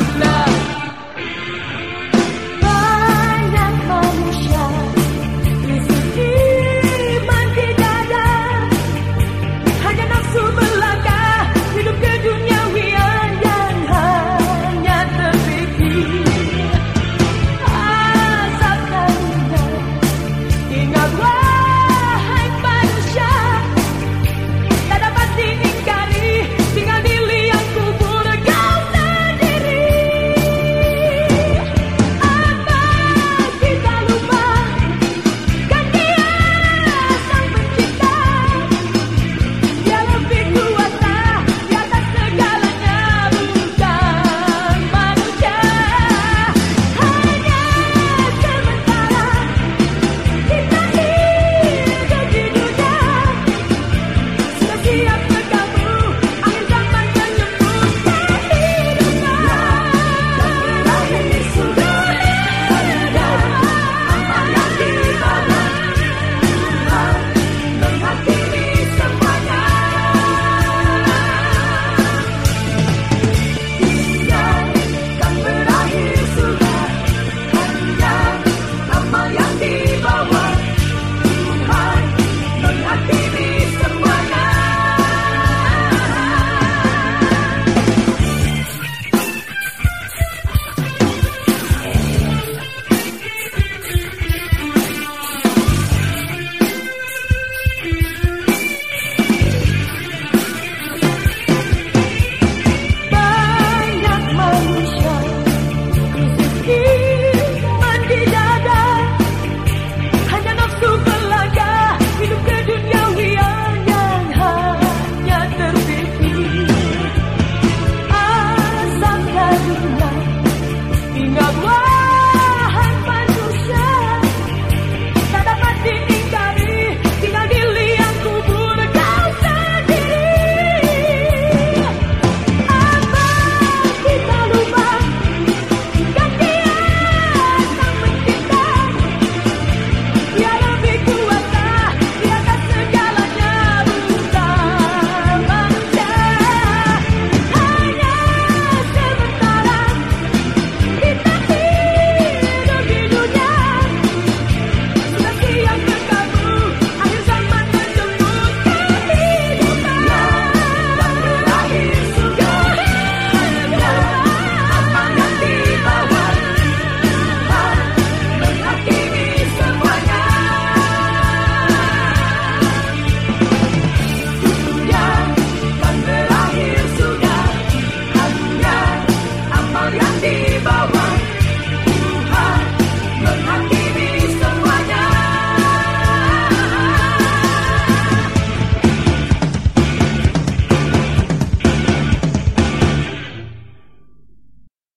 not.